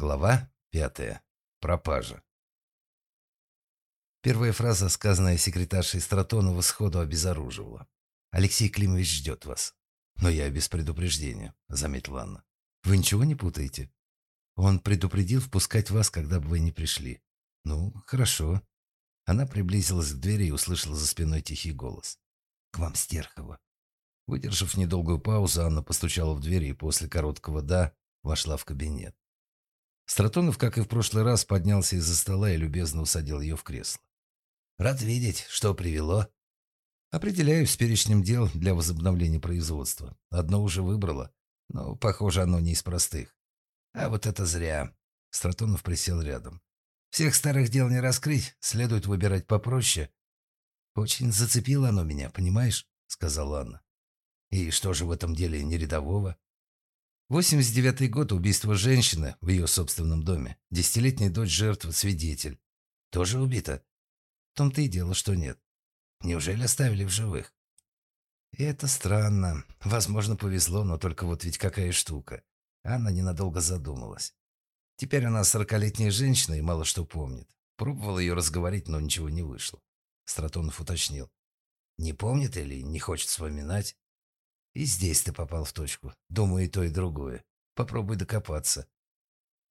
Глава пятая. Пропажа. Первая фраза, сказанная секретаршей Стратонова, сходу обезоруживала. «Алексей Климович ждет вас». «Но я без предупреждения», — заметила Анна. «Вы ничего не путаете?» «Он предупредил впускать вас, когда бы вы не пришли». «Ну, хорошо». Она приблизилась к двери и услышала за спиной тихий голос. «К вам Стерхова». Выдержав недолгую паузу, Анна постучала в дверь и после короткого «да» вошла в кабинет. Стратонов, как и в прошлый раз, поднялся из-за стола и любезно усадил ее в кресло. «Рад видеть, что привело». «Определяюсь с перечнем дел для возобновления производства. Одно уже выбрала, но, похоже, оно не из простых». «А вот это зря». Стратонов присел рядом. «Всех старых дел не раскрыть, следует выбирать попроще». «Очень зацепило оно меня, понимаешь?» — сказала Анна. «И что же в этом деле не рядового?» 89-й год убийство женщины в ее собственном доме. Десятилетняя дочь жертвы, свидетель. Тоже убита? В том-то и дело, что нет. Неужели оставили в живых? И это странно. Возможно, повезло, но только вот ведь какая штука. Анна ненадолго задумалась. Теперь она сорокалетняя женщина и мало что помнит. Пробовала ее разговорить, но ничего не вышло. Стратонов уточнил. Не помнит или не хочет вспоминать? И здесь ты попал в точку. Думаю, и то, и другое. Попробуй докопаться.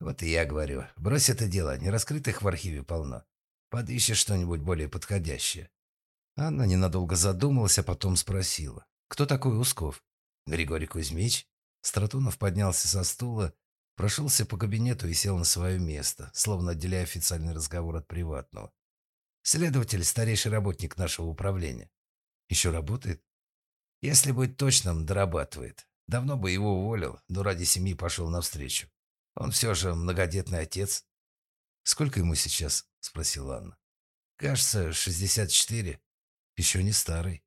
Вот и я говорю, брось это дело, нераскрытых в архиве полно. Подыщешь что-нибудь более подходящее. Анна ненадолго задумалась, а потом спросила. Кто такой Усков? Григорий Кузьмич? Стратунов поднялся со стула, прошелся по кабинету и сел на свое место, словно отделяя официальный разговор от приватного. Следователь – старейший работник нашего управления. Еще работает? Если быть точным, дорабатывает. Давно бы его уволил, но ради семьи пошел навстречу. Он все же многодетный отец. «Сколько ему сейчас?» – спросила Анна. «Кажется, 64. Еще не старый.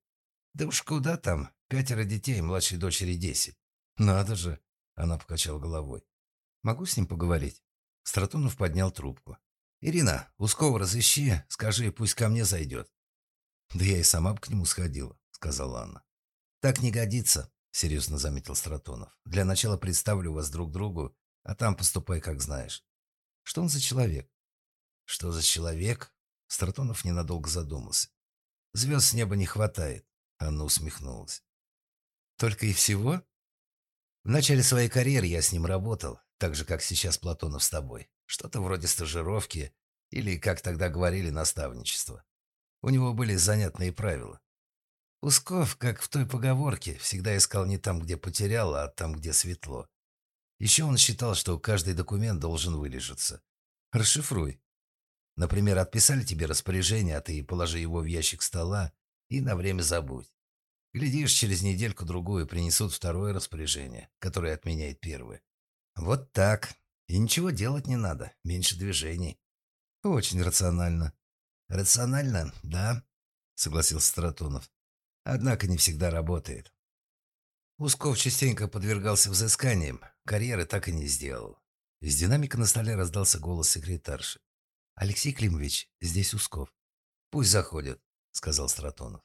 Да уж куда там? Пятеро детей, младшей дочери десять. Надо же!» – она покачала головой. «Могу с ним поговорить?» Стратунов поднял трубку. «Ирина, Ускова разыщи, скажи, пусть ко мне зайдет». «Да я и сама бы к нему сходила», — сказала Анна. «Так не годится», — серьезно заметил Стратонов. «Для начала представлю вас друг другу, а там поступай, как знаешь». «Что он за человек?» «Что за человек?» Стратонов ненадолго задумался. «Звезд с неба не хватает», — Анна усмехнулась. «Только и всего?» «В начале своей карьеры я с ним работал, так же, как сейчас Платонов с тобой. Что-то вроде стажировки или, как тогда говорили, наставничество. У него были занятные правила. Усков, как в той поговорке, всегда искал не там, где потерял, а там, где светло. Еще он считал, что каждый документ должен вылежаться. Расшифруй. Например, отписали тебе распоряжение, а ты положи его в ящик стола и на время забудь. Глядишь, через недельку-другую принесут второе распоряжение, которое отменяет первое. Вот так. И ничего делать не надо, меньше движений. Очень рационально. Рационально, да, согласился Стратонов. Однако не всегда работает. Усков частенько подвергался взысканиям, карьеры так и не сделал. Из динамика на столе раздался голос секретарши. «Алексей Климович, здесь Усков». «Пусть заходят», — сказал Стратонов.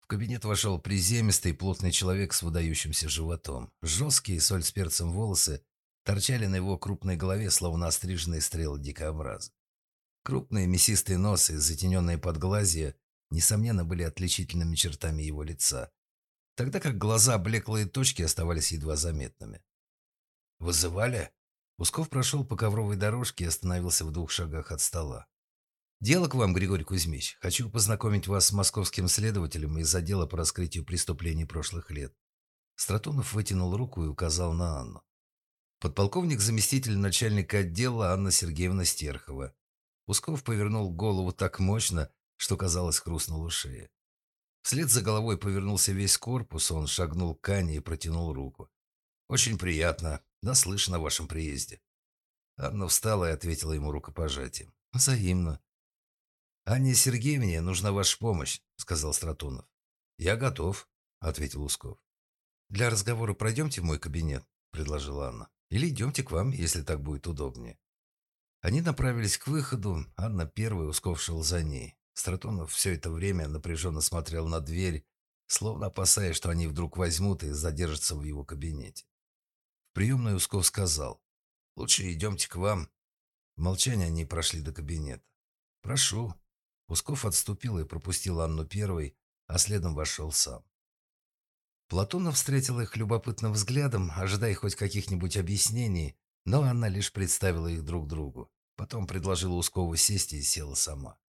В кабинет вошел приземистый плотный человек с выдающимся животом. Жесткие, соль с перцем волосы торчали на его крупной голове, словно остриженные стрелы дикообраза. Крупные мясистые носы, затененные подглазья несомненно, были отличительными чертами его лица, тогда как глаза блеклые точки оставались едва заметными. «Вызывали?» Усков прошел по ковровой дорожке и остановился в двух шагах от стола. «Дело к вам, Григорий Кузьмич. Хочу познакомить вас с московским следователем из отдела по раскрытию преступлений прошлых лет». Стратонов вытянул руку и указал на Анну. Подполковник заместитель начальника отдела Анна Сергеевна Стерхова. Усков повернул голову так мощно, что, казалось, хрустнула шея. Вслед за головой повернулся весь корпус, он шагнул к Ане и протянул руку. «Очень приятно. Наслышан о вашем приезде». Анна встала и ответила ему рукопожатием. «Взаимно». «Анне Сергеевне нужна ваша помощь», — сказал Стратунов. «Я готов», — ответил Усков. «Для разговора пройдемте в мой кабинет», — предложила Анна. «Или идемте к вам, если так будет удобнее». Они направились к выходу, Анна первой, Усков шел за ней. Стратонов все это время напряженно смотрел на дверь, словно опасаясь, что они вдруг возьмут и задержатся в его кабинете. В приемную Усков сказал. Лучше идемте к вам». В молчании они прошли до кабинета. «Прошу». Усков отступил и пропустил Анну первой, а следом вошел сам. Платонов встретил их любопытным взглядом, ожидая хоть каких-нибудь объяснений, но Анна лишь представила их друг другу. Потом предложила Ускову сесть и села сама.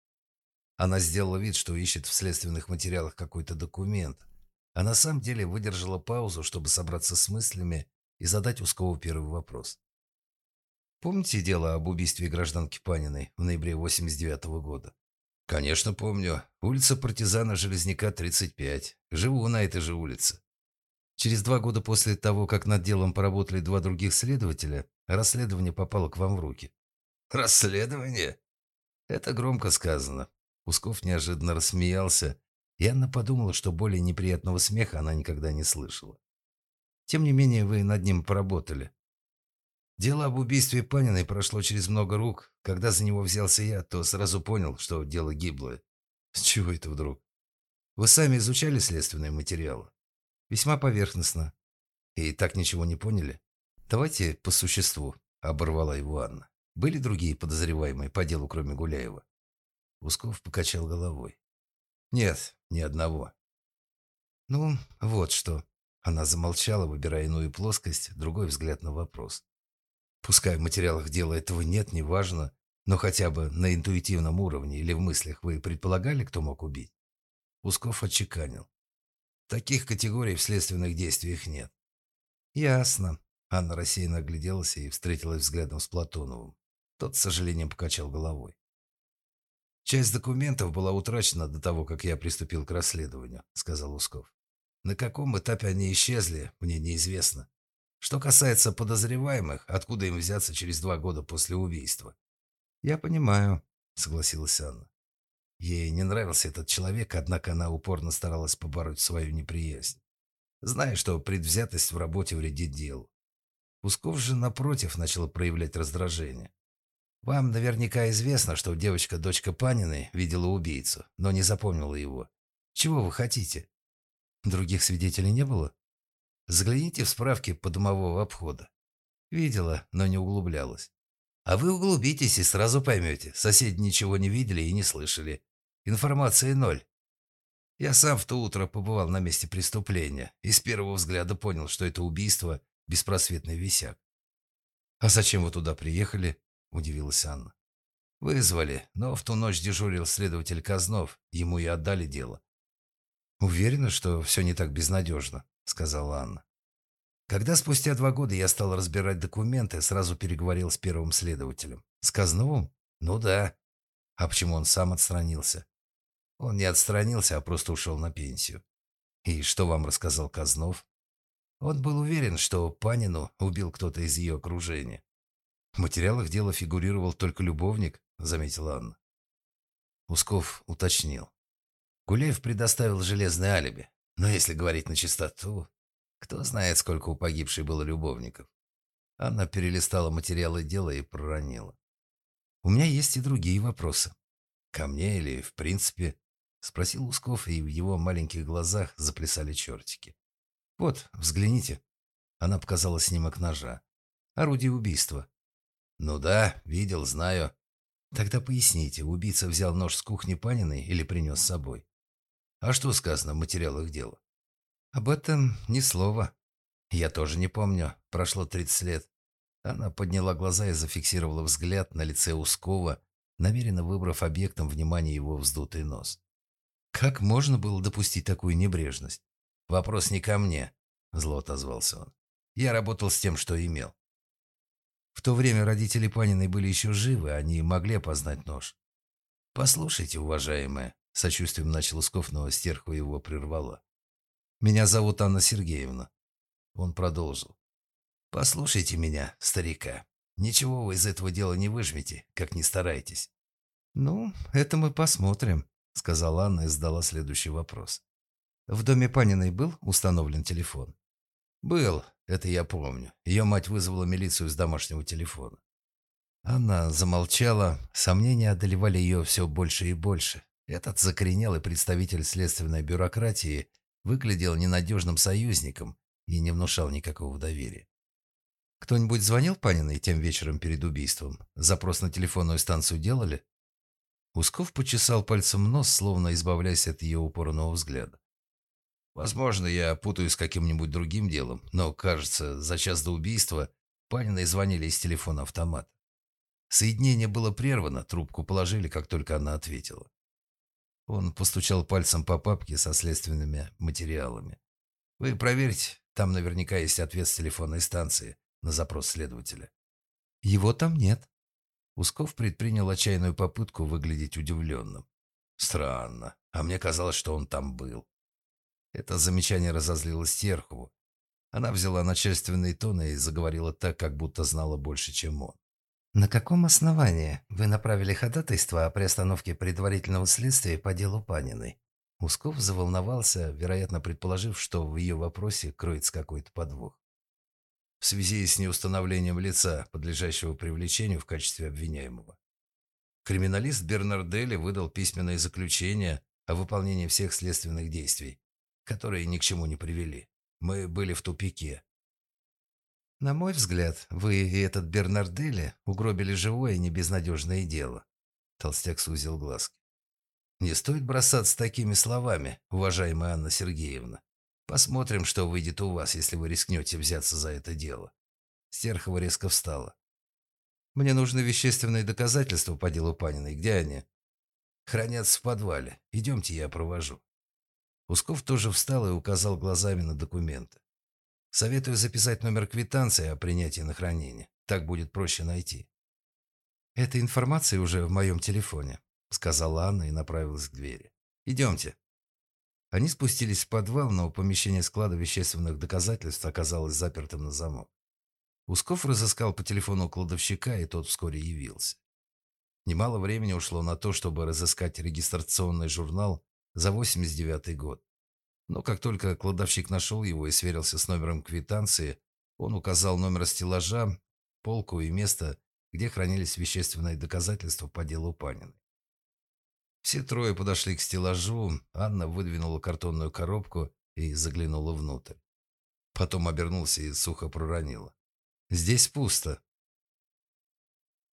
Она сделала вид, что ищет в следственных материалах какой-то документ, а на самом деле выдержала паузу, чтобы собраться с мыслями и задать Ускову первый вопрос. «Помните дело об убийстве гражданки Паниной в ноябре 89 -го года?» «Конечно помню. Улица партизана Железняка, 35. Живу на этой же улице. Через два года после того, как над делом поработали два других следователя, расследование попало к вам в руки. Расследование? Это громко сказано. Усков неожиданно рассмеялся, и Анна подумала, что более неприятного смеха она никогда не слышала. Тем не менее, вы над ним поработали. Дело об убийстве Паниной прошло через много рук. Когда за него взялся я, то сразу понял, что дело гиблое. С чего это вдруг? Вы сами изучали следственные материалы? Весьма поверхностно. И так ничего не поняли? Давайте по существу, оборвала его Анна. Были другие подозреваемые по делу, кроме Гуляева? Усков покачал головой. Нет, ни одного. Ну, вот что. Она замолчала, выбирая иную плоскость, другой взгляд на вопрос. Пускай в материалах дела этого нет, неважно, но хотя бы на интуитивном уровне или в мыслях вы предполагали, кто мог убить? Усков отчеканил. Таких категорий в следственных действиях нет. Ясно. Анна рассеянно огляделась и встретилась взглядом с Платоновым. Тот, с сожалением, покачал головой. «Часть документов была утрачена до того, как я приступил к расследованию», — сказал Усков. «На каком этапе они исчезли, мне неизвестно. Что касается подозреваемых, откуда им взяться через два года после убийства?» «Я понимаю», — согласилась Анна. Ей не нравился этот человек, однако она упорно старалась побороть свою неприязнь, зная, что предвзятость в работе вредит делу. Пусков же, напротив, начала проявлять раздражение. «Вам наверняка известно, что девочка, дочка Паниной, видела убийцу, но не запомнила его. Чего вы хотите? Других свидетелей не было? Загляните в справки подумового обхода. Видела, но не углублялась. А вы углубитесь и сразу поймете, соседи ничего не видели и не слышали. Информации ноль. Я сам в то утро побывал на месте преступления и с первого взгляда понял, что это убийство – беспросветный висяк. «А зачем вы туда приехали?» – удивилась Анна. «Вызвали, но в ту ночь дежурил следователь Казнов, ему и отдали дело». «Уверена, что все не так безнадежно», – сказала Анна. Когда спустя два года я стал разбирать документы, сразу переговорил с первым следователем. С Казновым? Ну да. А почему он сам отстранился? Он не отстранился, а просто ушел на пенсию. И что вам рассказал Казнов? Он был уверен, что Панину убил кто-то из ее окружения. В материалах дела фигурировал только любовник, заметила Анна. Усков уточнил. Гуляев предоставил железное алиби. Но если говорить на чистоту, кто знает, сколько у погибшей было любовников. Анна перелистала материалы дела и проронила. «У меня есть и другие вопросы. Ко мне или в принципе?» Спросил Усков, и в его маленьких глазах заплясали чертики. «Вот, взгляните». Она показала снимок ножа. «Орудие убийства». «Ну да, видел, знаю». «Тогда поясните, убийца взял нож с кухни Паниной или принес с собой?» «А что сказано в материалах дела?» «Об этом ни слова. Я тоже не помню. Прошло 30 лет». Она подняла глаза и зафиксировала взгляд на лице Ускова, намеренно выбрав объектом внимания его вздутый нос. Как можно было допустить такую небрежность? Вопрос не ко мне, зло отозвался он. Я работал с тем, что имел. В то время родители Паниной были еще живы, они могли опознать нож. «Послушайте, уважаемая», — сочувствием начал Усков, но стерху его прервала. «Меня зовут Анна Сергеевна». Он продолжил. «Послушайте меня, старика. Ничего вы из этого дела не выжмете, как ни старайтесь». «Ну, это мы посмотрим», — сказала Анна и задала следующий вопрос. «В доме Паниной был установлен телефон?» «Был, это я помню. Ее мать вызвала милицию с домашнего телефона». Анна замолчала, сомнения одолевали ее все больше и больше. Этот закоренелый представитель следственной бюрократии выглядел ненадежным союзником и не внушал никакого доверия. Кто-нибудь звонил Паниной тем вечером перед убийством? Запрос на телефонную станцию делали? Усков почесал пальцем нос, словно избавляясь от ее упорного взгляда. Возможно, я путаюсь с каким-нибудь другим делом, но, кажется, за час до убийства Паниной звонили из телефона автомата. Соединение было прервано, трубку положили, как только она ответила. Он постучал пальцем по папке со следственными материалами. «Вы проверьте, там наверняка есть ответ с телефонной станции на запрос следователя». «Его там нет». Усков предпринял отчаянную попытку выглядеть удивленным. «Странно. А мне казалось, что он там был». Это замечание разозлило Стерхову. Она взяла начальственный тон и заговорила так, как будто знала больше, чем он. «На каком основании вы направили ходатайство о приостановке предварительного следствия по делу Паниной?» Усков заволновался, вероятно, предположив, что в ее вопросе кроется какой-то подвох. В связи с неустановлением лица, подлежащего привлечению в качестве обвиняемого. Криминалист Бернарделли выдал письменное заключение о выполнении всех следственных действий, которые ни к чему не привели. Мы были в тупике. На мой взгляд, вы и этот Бернарделли угробили живое и небезнадежное дело. Толстяк сузил глазки. Не стоит бросаться такими словами, уважаемая Анна Сергеевна. Посмотрим, что выйдет у вас, если вы рискнете взяться за это дело. Стерхова резко встала. Мне нужны вещественные доказательства по делу Паниной. Где они? Хранятся в подвале. Идемте, я провожу. Усков тоже встал и указал глазами на документы. Советую записать номер квитанции о принятии на хранение. Так будет проще найти. Эта информация уже в моем телефоне, сказала Анна и направилась к двери. Идемте. Они спустились в подвал, но помещение склада вещественных доказательств оказалось запертым на замок. Усков разыскал по телефону кладовщика, и тот вскоре явился. Немало времени ушло на то, чтобы разыскать регистрационный журнал за 89 год. Но как только кладовщик нашел его и сверился с номером квитанции, он указал номер стеллажа, полку и место, где хранились вещественные доказательства по делу Панина. Все трое подошли к стеллажу, Анна выдвинула картонную коробку и заглянула внутрь. Потом обернулся и сухо проронила. «Здесь пусто.